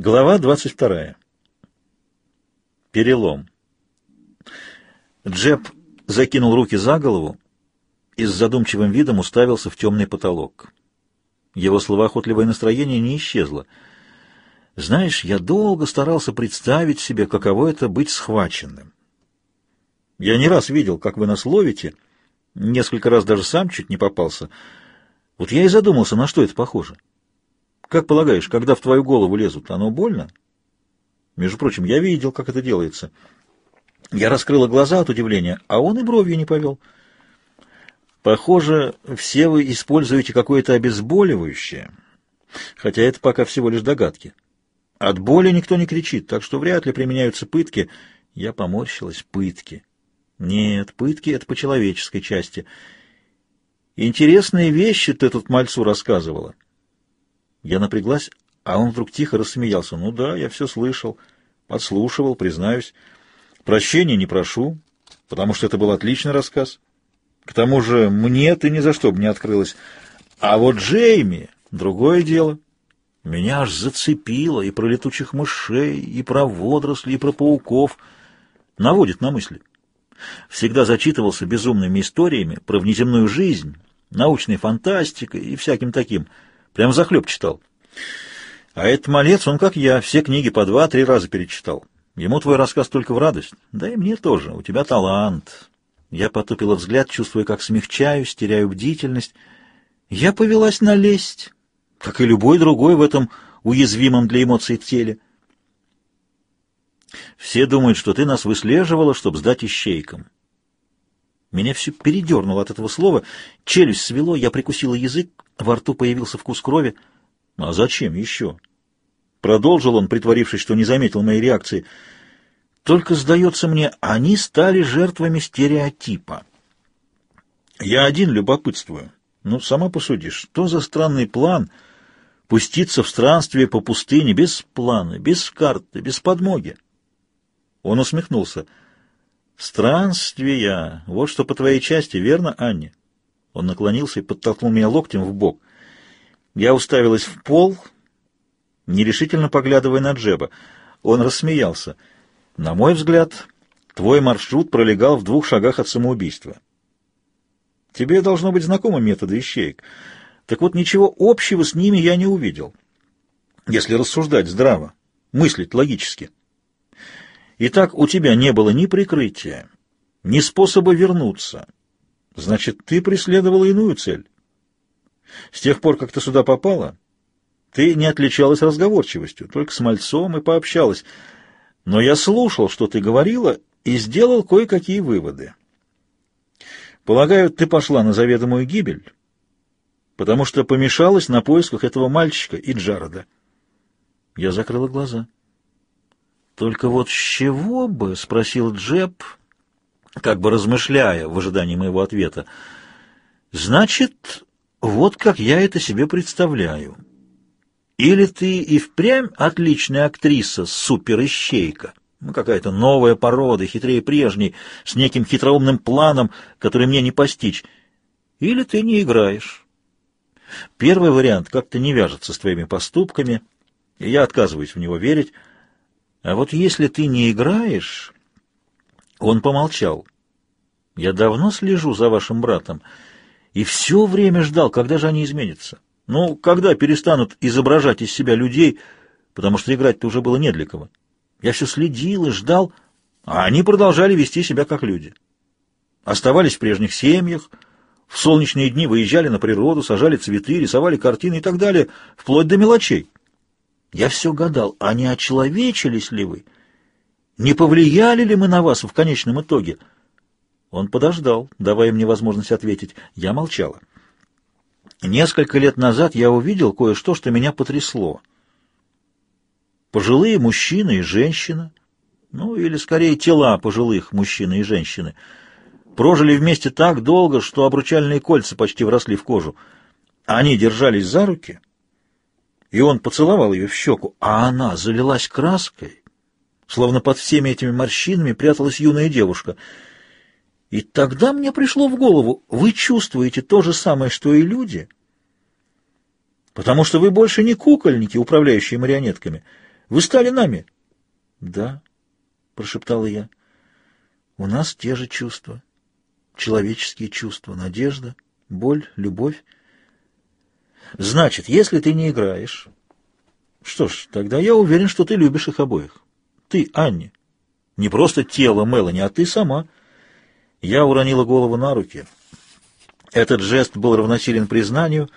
Глава 22. Перелом. Джеб закинул руки за голову и с задумчивым видом уставился в темный потолок. Его словоохотливое настроение не исчезло. «Знаешь, я долго старался представить себе, каково это быть схваченным. Я не раз видел, как вы нас ловите, несколько раз даже сам чуть не попался. Вот я и задумался, на что это похоже». Как полагаешь, когда в твою голову лезут, оно больно? Между прочим, я видел, как это делается. Я раскрыла глаза от удивления, а он и бровью не повел. Похоже, все вы используете какое-то обезболивающее, хотя это пока всего лишь догадки. От боли никто не кричит, так что вряд ли применяются пытки. Я поморщилась. Пытки. Нет, пытки — это по человеческой части. Интересные вещи ты тут мальцу рассказывала. Я напряглась, а он вдруг тихо рассмеялся. «Ну да, я все слышал, подслушивал, признаюсь. Прощения не прошу, потому что это был отличный рассказ. К тому же мне ты ни за что бы не открылась. А вот Джейми — другое дело. Меня аж зацепило и про летучих мышей, и про водоросли, и про пауков. Наводит на мысли. Всегда зачитывался безумными историями про внеземную жизнь, научной фантастикой и всяким таким — Прям захлеб читал. А этот малец, он как я, все книги по два-три раза перечитал. Ему твой рассказ только в радость. Да и мне тоже. У тебя талант. Я потупила взгляд, чувствуя, как смягчаюсь, теряю бдительность. Я повелась на лесть, как и любой другой в этом уязвимом для эмоций теле. Все думают, что ты нас выслеживала, чтобы сдать ищейкам. Меня все передернуло от этого слова, челюсть свело, я прикусила язык, во рту появился вкус крови. А зачем еще? Продолжил он, притворившись, что не заметил моей реакции. Только, сдается мне, они стали жертвами стереотипа. Я один любопытствую. Ну, сама посуди, что за странный план пуститься в странствие по пустыне без плана, без карты, без подмоги? Он усмехнулся. Странствия, вот что по твоей части, верно, Анне? Он наклонился и подтолкнул меня локтем в бок. Я уставилась в пол, нерешительно поглядывая на Джеба. Он рассмеялся. На мой взгляд, твой маршрут пролегал в двух шагах от самоубийства. Тебе должно быть знакомы методы ищеек. Так вот, ничего общего с ними я не увидел. Если рассуждать здраво, мыслить логически. Итак, у тебя не было ни прикрытия, ни способа вернуться, Значит, ты преследовала иную цель. С тех пор, как ты сюда попала, ты не отличалась разговорчивостью, только с мальцом и пообщалась. Но я слушал, что ты говорила, и сделал кое-какие выводы. Полагаю, ты пошла на заведомую гибель, потому что помешалась на поисках этого мальчика и Джарода. Я закрыла глаза. «Только вот с чего бы?» — спросил Джеб, как бы размышляя в ожидании моего ответа. «Значит, вот как я это себе представляю. Или ты и впрямь отличная актриса, суперищейка, ну, какая-то новая порода, хитрее прежней, с неким хитроумным планом, который мне не постичь. Или ты не играешь. Первый вариант как-то не вяжется с твоими поступками, и я отказываюсь в него верить. А вот если ты не играешь, он помолчал. «Я давно слежу за вашим братом и все время ждал, когда же они изменятся. Ну, когда перестанут изображать из себя людей, потому что играть-то уже было не для кого. Я все следил и ждал, а они продолжали вести себя как люди. Оставались в прежних семьях, в солнечные дни выезжали на природу, сажали цветы, рисовали картины и так далее, вплоть до мелочей. Я все гадал, а не очеловечились ли вы?» Не повлияли ли мы на вас в конечном итоге?» Он подождал, давая мне возможность ответить. Я молчала. Несколько лет назад я увидел кое-что, что меня потрясло. Пожилые мужчина и женщина, ну или скорее тела пожилых мужчины и женщины, прожили вместе так долго, что обручальные кольца почти вросли в кожу. Они держались за руки, и он поцеловал ее в щеку, а она залилась краской словно под всеми этими морщинами пряталась юная девушка. И тогда мне пришло в голову, вы чувствуете то же самое, что и люди, потому что вы больше не кукольники, управляющие марионетками. Вы стали нами. Да, прошептала я. У нас те же чувства. Человеческие чувства, надежда, боль, любовь. Значит, если ты не играешь... Что ж, тогда я уверен, что ты любишь их обоих. Ты, Анни. Не просто тело Мелани, а ты сама. Я уронила голову на руки. Этот жест был равносилен признанию,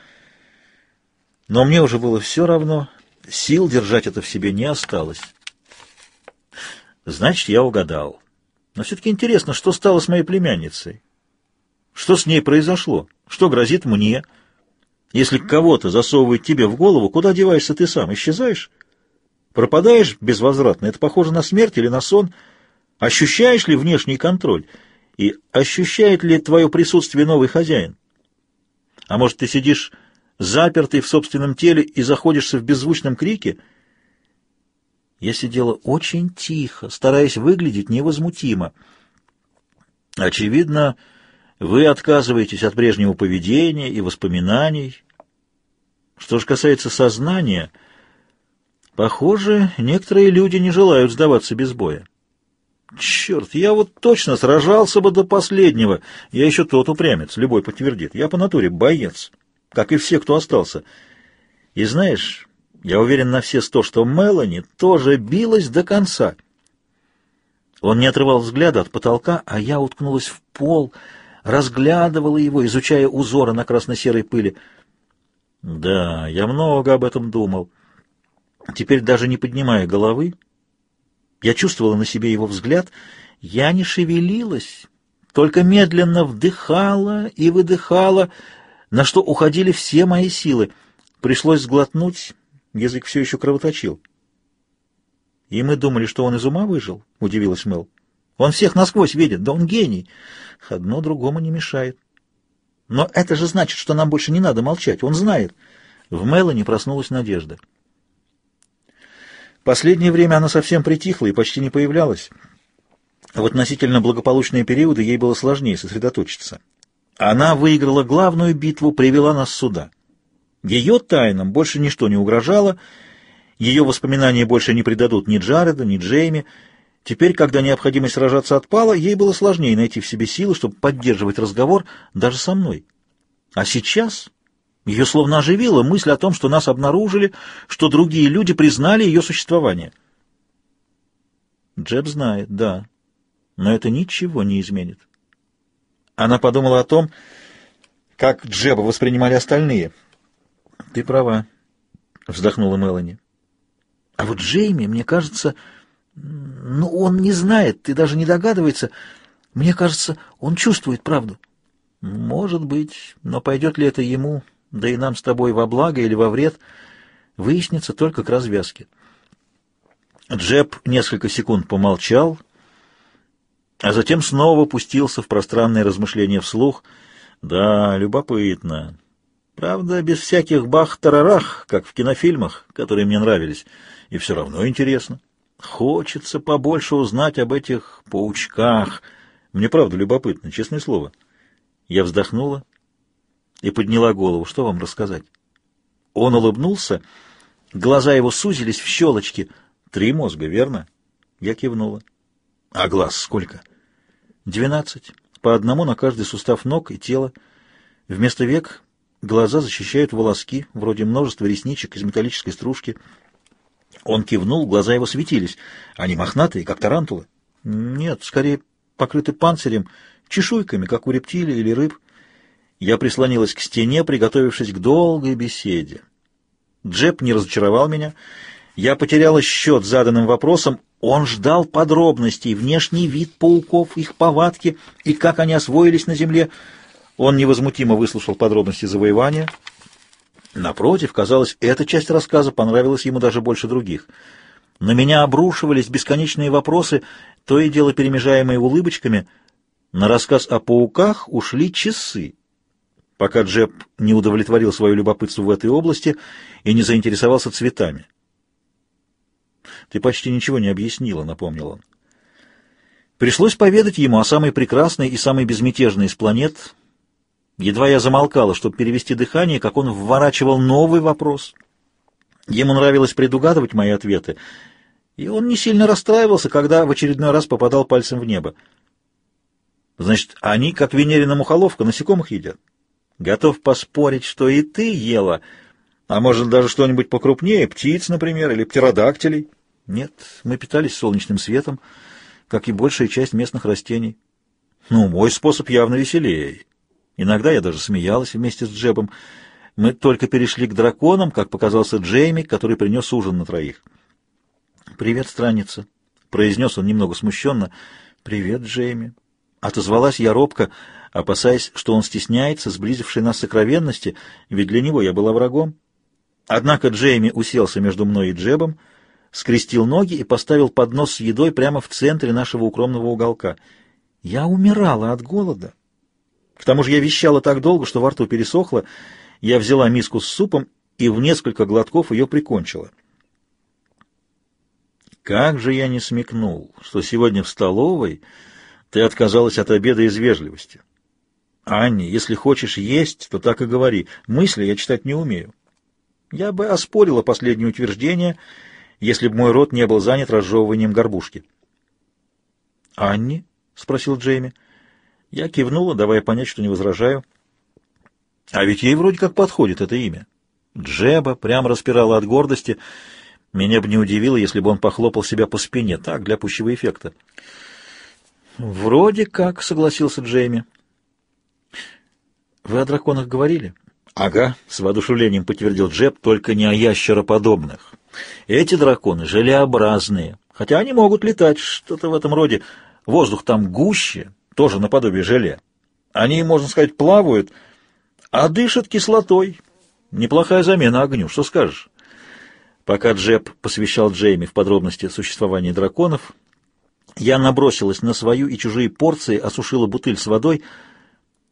но мне уже было все равно. Сил держать это в себе не осталось. Значит, я угадал. Но все-таки интересно, что стало с моей племянницей? Что с ней произошло? Что грозит мне? Если кого-то засовывает тебе в голову, куда деваешься ты сам? Исчезаешь? Пропадаешь безвозвратно? Это похоже на смерть или на сон? Ощущаешь ли внешний контроль? И ощущает ли твое присутствие новый хозяин? А может, ты сидишь запертый в собственном теле и заходишься в беззвучном крике? Я сидела очень тихо, стараясь выглядеть невозмутимо. Очевидно, вы отказываетесь от прежнего поведения и воспоминаний. Что же касается сознания, похоже, некоторые люди не желают сдаваться без боя. Черт, я вот точно сражался бы до последнего. Я еще тот упрямец, любой подтвердит. Я по натуре боец, как и все, кто остался. И знаешь, я уверен на все сто, что Мелани тоже билась до конца. Он не отрывал взгляда от потолка, а я уткнулась в пол — разглядывала его, изучая узоры на красно-серой пыли. Да, я много об этом думал. Теперь даже не поднимая головы, я чувствовала на себе его взгляд, я не шевелилась, только медленно вдыхала и выдыхала, на что уходили все мои силы. Пришлось сглотнуть, язык все еще кровоточил. «И мы думали, что он из ума выжил?» — удивилась Мэл. Он всех насквозь видит, да он гений. Одно другому не мешает. Но это же значит, что нам больше не надо молчать. Он знает. В Мелани проснулась надежда. Последнее время она совсем притихла и почти не появлялась. В относительно благополучные периоды ей было сложнее сосредоточиться. Она выиграла главную битву, привела нас сюда. Ее тайнам больше ничто не угрожало, ее воспоминания больше не предадут ни Джареда, ни Джейми, Теперь, когда необходимость сражаться отпала, ей было сложнее найти в себе силы, чтобы поддерживать разговор даже со мной. А сейчас ее словно оживила мысль о том, что нас обнаружили, что другие люди признали ее существование. Джеб знает, да, но это ничего не изменит. Она подумала о том, как Джеба воспринимали остальные. «Ты права», — вздохнула Мелани. «А вот Джейми, мне кажется...» Ну, он не знает и даже не догадывается. Мне кажется, он чувствует правду. Может быть, но пойдет ли это ему, да и нам с тобой во благо или во вред, выяснится только к развязке. Джеб несколько секунд помолчал, а затем снова пустился в пространные размышления вслух. Да, любопытно. Правда, без всяких бах-тарарах, как в кинофильмах, которые мне нравились, и все равно интересно. Хочется побольше узнать об этих паучках. Мне правда любопытно, честное слово. Я вздохнула и подняла голову. Что вам рассказать? Он улыбнулся, глаза его сузились в щелочки. Три мозга, верно? Я кивнула. А глаз сколько? Двенадцать. По одному на каждый сустав ног и тела. Вместо век глаза защищают волоски, вроде множества ресничек из металлической стружки — он кивнул, глаза его светились. Они мохнатые, как тарантулы? Нет, скорее покрыты панцирем, чешуйками, как у рептилий или рыб. Я прислонилась к стене, приготовившись к долгой беседе. Джеб не разочаровал меня. Я потеряла счет заданным вопросом. Он ждал подробностей, внешний вид пауков, их повадки и как они освоились на земле. Он невозмутимо выслушал подробности завоевания — Напротив, казалось, эта часть рассказа понравилась ему даже больше других. На меня обрушивались бесконечные вопросы, то и дело перемежаемые улыбочками. На рассказ о пауках ушли часы, пока Джеб не удовлетворил свое любопытство в этой области и не заинтересовался цветами. «Ты почти ничего не объяснила», — напомнил он. Пришлось поведать ему о самой прекрасной и самой безмятежной из планет, Едва я замолкала, чтобы перевести дыхание, как он вворачивал новый вопрос. Ему нравилось предугадывать мои ответы, и он не сильно расстраивался, когда в очередной раз попадал пальцем в небо. Значит, они, как Венерина мухоловка, насекомых едят. Готов поспорить, что и ты ела, а может даже что-нибудь покрупнее, птиц, например, или птеродактилей. Нет, мы питались солнечным светом, как и большая часть местных растений. Ну, мой способ явно веселее. Иногда я даже смеялась вместе с Джебом. Мы только перешли к драконам, как показался Джейми, который принес ужин на троих. «Привет, страница», — произнес он немного смущенно. «Привет, Джейми». Отозвалась я робко, опасаясь, что он стесняется сблизившей нас сокровенности, ведь для него я была врагом. Однако Джейми уселся между мной и Джебом, скрестил ноги и поставил поднос с едой прямо в центре нашего укромного уголка. Я умирала от голода. К тому же я вещала так долго, что во рту пересохло. Я взяла миску с супом и в несколько глотков ее прикончила. Как же я не смекнул, что сегодня в столовой ты отказалась от обеда из вежливости. Анни, если хочешь есть, то так и говори. Мысли я читать не умею. Я бы оспорила последнее утверждение, если бы мой рот не был занят разжевыванием горбушки. «Анни?» — спросил Джейми. Я кивнула, давая понять, что не возражаю. А ведь ей вроде как подходит это имя. Джеба прямо распирала от гордости. Меня бы не удивило, если бы он похлопал себя по спине, так, для пущего эффекта. «Вроде как», — согласился Джейми. «Вы о драконах говорили?» «Ага», — с воодушевлением подтвердил Джеб, только не о ящероподобных. «Эти драконы желеобразные, хотя они могут летать, что-то в этом роде. Воздух там гуще, тоже наподобие желе. Они, можно сказать, плавают, а дышат кислотой. Неплохая замена огню, что скажешь? Пока Джеб посвящал Джейми в подробности существования драконов, я набросилась на свою и чужие порции, осушила бутыль с водой,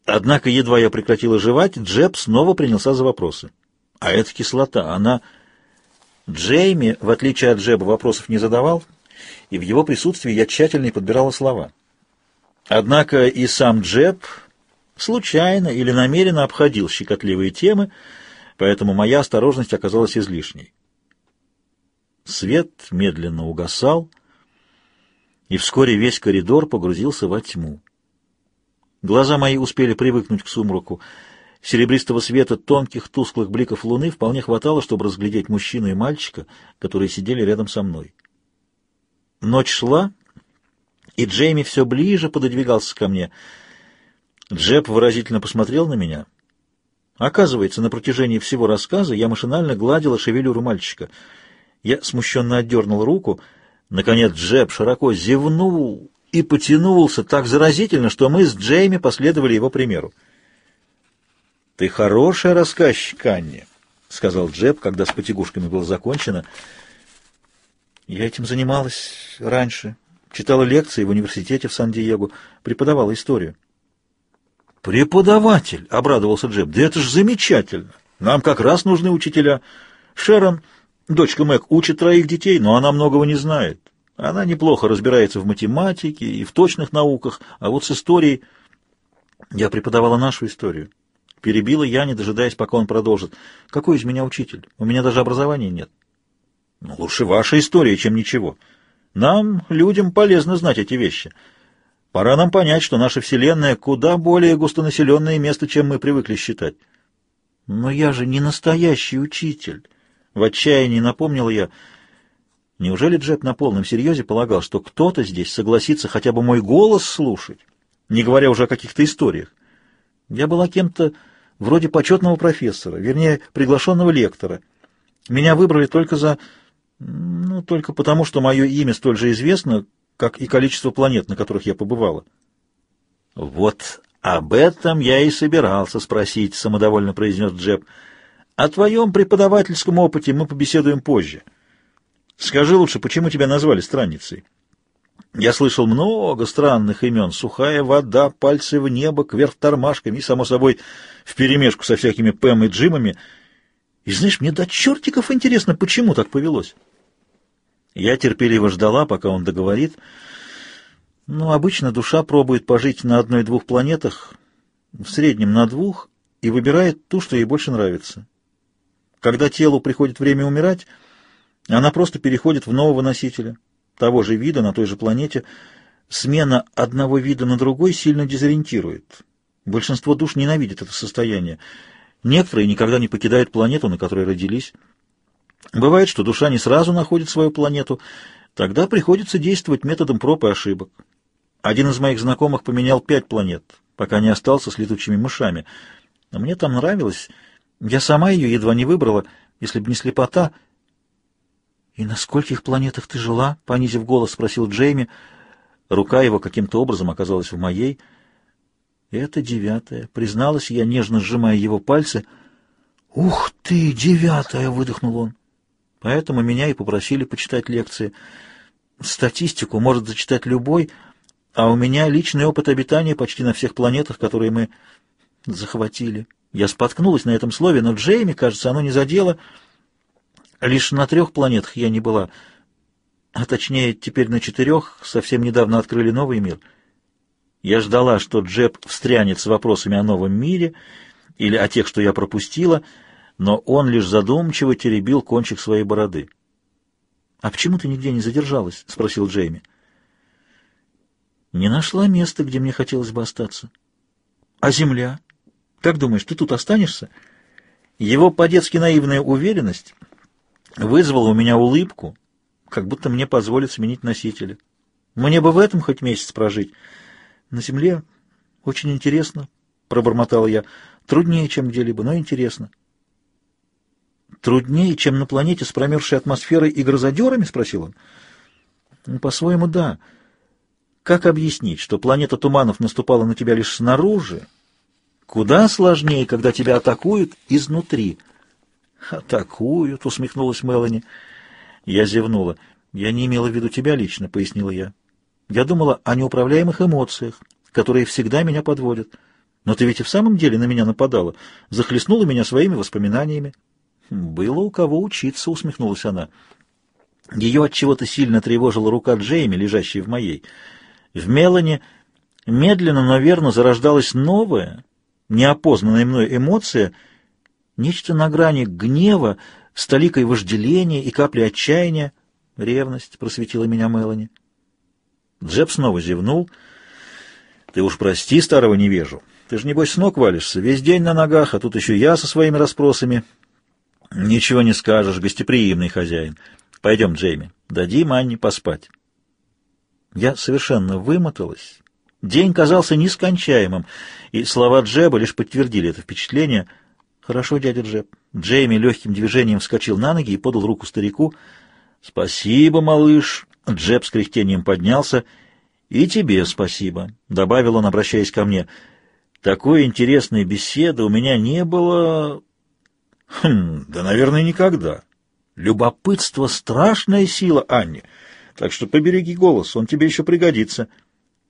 однако едва я прекратила жевать, Джеб снова принялся за вопросы. А эта кислота, она... Джейми, в отличие от Джеба, вопросов не задавал, и в его присутствии я тщательно подбирала слова. Однако и сам Джеб случайно или намеренно обходил щекотливые темы, поэтому моя осторожность оказалась излишней. Свет медленно угасал, и вскоре весь коридор погрузился во тьму. Глаза мои успели привыкнуть к сумраку. Серебристого света тонких тусклых бликов луны вполне хватало, чтобы разглядеть мужчину и мальчика, которые сидели рядом со мной. Ночь шла, и Джейми все ближе пододвигался ко мне. Джеб выразительно посмотрел на меня. Оказывается, на протяжении всего рассказа я машинально гладила шевелюру мальчика. Я смущенно отдернул руку. Наконец Джеб широко зевнул и потянулся так заразительно, что мы с Джейми последовали его примеру. «Ты хорошая рассказчик, Анни», — сказал Джеб, когда с потягушками было закончено. «Я этим занималась раньше», читала лекции в университете в Сан-Диего, преподавала историю. «Преподаватель!» — обрадовался Джеб. «Да это же замечательно! Нам как раз нужны учителя. Шерон, дочка Мэг, учит троих детей, но она многого не знает. Она неплохо разбирается в математике и в точных науках, а вот с историей... Я преподавала нашу историю. Перебила я, не дожидаясь, пока он продолжит. Какой из меня учитель? У меня даже образования нет. Ну, лучше ваша история, чем ничего. Нам, людям, полезно знать эти вещи. Пора нам понять, что наша Вселенная куда более густонаселенное место, чем мы привыкли считать. Но я же не настоящий учитель. В отчаянии напомнил я. Неужели Джек на полном серьезе полагал, что кто-то здесь согласится хотя бы мой голос слушать, не говоря уже о каких-то историях? Я была кем-то вроде почетного профессора, вернее, приглашенного лектора. Меня выбрали только за ну, только потому, что мое имя столь же известно, как и количество планет, на которых я побывала. Вот об этом я и собирался спросить, самодовольно произнес Джеб. О твоем преподавательском опыте мы побеседуем позже. Скажи лучше, почему тебя назвали странницей? Я слышал много странных имен. Сухая вода, пальцы в небо, кверх тормашками и, само собой, вперемешку со всякими Пэм и Джимами. И знаешь, мне до чертиков интересно, почему так повелось. Я терпеливо ждала, пока он договорит. Ну, обычно душа пробует пожить на одной-двух планетах, в среднем на двух, и выбирает ту, что ей больше нравится. Когда телу приходит время умирать, она просто переходит в нового носителя, того же вида, на той же планете. Смена одного вида на другой сильно дезориентирует. Большинство душ ненавидит это состояние. Некоторые никогда не покидают планету, на которой родились. Бывает, что душа не сразу находит свою планету, тогда приходится действовать методом проб и ошибок. Один из моих знакомых поменял пять планет, пока не остался с летучими мышами. Но мне там нравилось. Я сама ее едва не выбрала, если бы не слепота. «И на скольких планетах ты жила?» — понизив голос, спросил Джейми. Рука его каким-то образом оказалась в моей. «Это девятая», — призналась я, нежно сжимая его пальцы. «Ух ты, девятая!» — выдохнул он. Поэтому меня и попросили почитать лекции. Статистику может зачитать любой, а у меня личный опыт обитания почти на всех планетах, которые мы захватили. Я споткнулась на этом слове, но Джейми, кажется, оно не задело. Лишь на трех планетах я не была, а точнее теперь на четырех, совсем недавно открыли новый мир. Я ждала, что Джеб встрянет с вопросами о новом мире или о тех, что я пропустила, но он лишь задумчиво теребил кончик своей бороды. «А почему ты нигде не задержалась?» — спросил Джейми. «Не нашла места, где мне хотелось бы остаться». «А земля? Как думаешь, ты тут останешься?» Его по-детски наивная уверенность вызвала у меня улыбку, как будто мне позволят сменить носителя. Мне бы в этом хоть месяц прожить. На земле очень интересно, — пробормотал я. Труднее, чем где-либо, но интересно. Труднее, чем на планете с промерзшей атмосферой и грозодерами? — спросил он. Ну, по-своему, да. Как объяснить, что планета туманов наступала на тебя лишь снаружи? Куда сложнее, когда тебя атакуют изнутри — «Атакуют», — усмехнулась Мелани. Я зевнула. «Я не имела в виду тебя лично», — пояснила я. «Я думала о неуправляемых эмоциях, которые всегда меня подводят. Но ты ведь и в самом деле на меня нападала, захлестнула меня своими воспоминаниями». «Было у кого учиться», — усмехнулась она. Ее от чего то сильно тревожила рука Джейми, лежащая в моей. В Мелани медленно, но верно зарождалась новая, неопознанная мной эмоция — Нечто на грани гнева, с толикой вожделения и капли отчаяния. Ревность просветила меня Мелани. Джеб снова зевнул. «Ты уж прости старого невежу. Ты же, небось, с ног валишься. Весь день на ногах, а тут еще я со своими расспросами». «Ничего не скажешь, гостеприимный хозяин. Пойдем, Джейми, дадим Анне поспать». Я совершенно вымоталась. День казался нескончаемым, и слова Джеба лишь подтвердили это впечатление — «Хорошо, дядя Джеб». Джейми легким движением вскочил на ноги и подал руку старику. «Спасибо, малыш». Джеб с кряхтением поднялся. «И тебе спасибо», — добавил он, обращаясь ко мне. «Такой интересной беседы у меня не было...» «Хм, да, наверное, никогда. Любопытство — страшная сила, Анни, так что побереги голос, он тебе еще пригодится».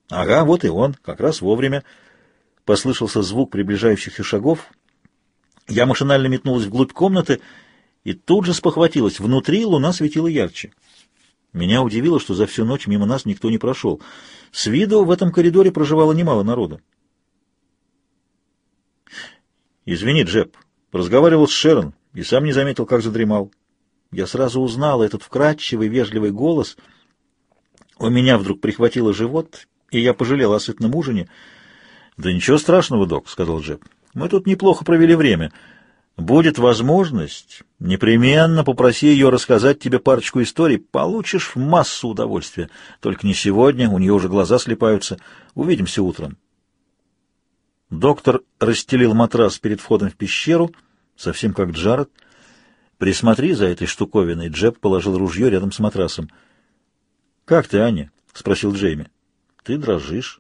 «Ага, вот и он, как раз вовремя». Послышался звук приближающихся шагов — я машинально метнулась вглубь комнаты и тут же спохватилась. Внутри луна светила ярче. Меня удивило, что за всю ночь мимо нас никто не прошел. С виду в этом коридоре проживало немало народа. «Извини, Джеб, разговаривал с Шерон и сам не заметил, как задремал. Я сразу узнала этот вкрадчивый, вежливый голос. У меня вдруг прихватило живот, и я пожалел о сытном ужине. «Да ничего страшного, док», — сказал Джеб. Мы тут неплохо провели время. Будет возможность, непременно попроси ее рассказать тебе парочку историй, получишь массу удовольствия. Только не сегодня, у нее уже глаза слепаются. Увидимся утром. Доктор расстелил матрас перед входом в пещеру, совсем как Джаред. «Присмотри за этой штуковиной». Джеб положил ружье рядом с матрасом. «Как ты, Аня?» — спросил Джейми. «Ты дрожишь».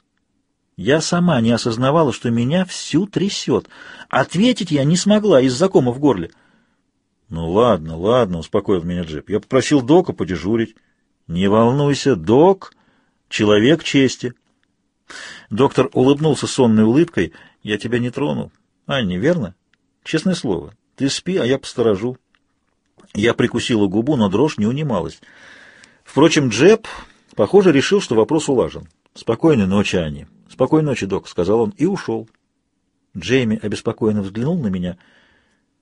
Я сама не осознавала, что меня всю трясет. Ответить я не смогла из-за кома в горле. «Ну ладно, ладно», — успокоил меня Джеб. «Я попросил Дока подежурить». «Не волнуйся, Док — человек чести». Доктор улыбнулся сонной улыбкой. «Я тебя не трону. Анни, верно? Честное слово. Ты спи, а я посторожу». Я прикусила губу, но дрожь не унималась. Впрочем, Джеб, похоже, решил, что вопрос улажен. «Спокойной ночи, Анни». «Спокойной ночи, док», — сказал он и ушел. Джейми обеспокоенно взглянул на меня.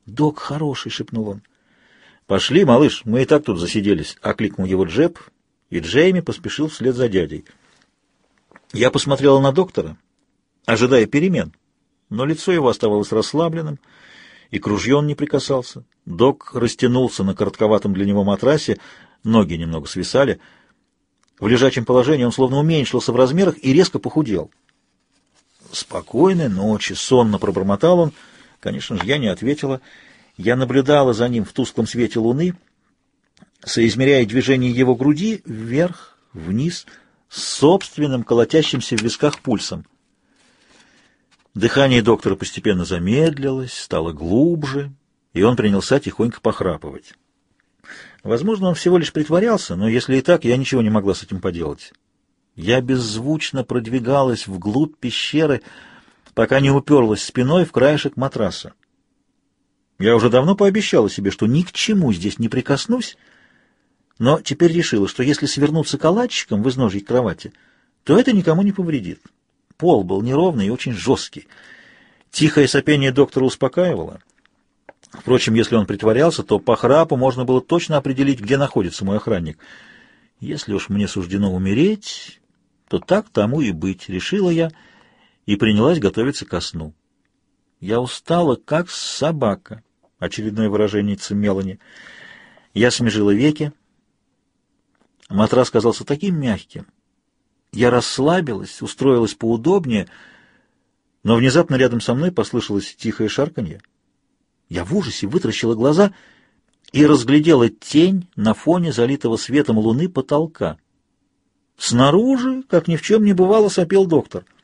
«Док хороший», — шепнул он. «Пошли, малыш, мы и так тут засиделись», — окликнул его Джеб, и Джейми поспешил вслед за дядей. Я посмотрела на доктора, ожидая перемен, но лицо его оставалось расслабленным, и к ружью он не прикасался. Док растянулся на коротковатом для него матрасе, ноги немного свисали. В лежачем положении он словно уменьшился в размерах и резко похудел. «Спокойной ночи!» — сонно пробормотал он. Конечно же, я не ответила. Я наблюдала за ним в тусклом свете луны, соизмеряя движение его груди вверх, вниз, с собственным колотящимся в висках пульсом. Дыхание доктора постепенно замедлилось, стало глубже, и он принялся тихонько похрапывать. Возможно, он всего лишь притворялся, но если и так, я ничего не могла с этим поделать. Я беззвучно продвигалась вглубь пещеры, пока не уперлась спиной в краешек матраса. Я уже давно пообещала себе, что ни к чему здесь не прикоснусь, но теперь решила, что если свернуться калачиком в изножьей кровати, то это никому не повредит. Пол был неровный и очень жесткий. Тихое сопение доктора успокаивало. Впрочем, если он притворялся, то по храпу можно было точно определить, где находится мой охранник. Если уж мне суждено умереть, то так тому и быть, решила я, и принялась готовиться ко сну. Я устала, как собака. Очередное выражение Мелани. Я смежила веки. Матрас казался таким мягким. Я расслабилась, устроилась поудобнее, но внезапно рядом со мной послышалось тихое шарканье. Я в ужасе вытращила глаза и разглядела тень на фоне залитого светом луны потолка. Снаружи, как ни в чем не бывало, сопел доктор —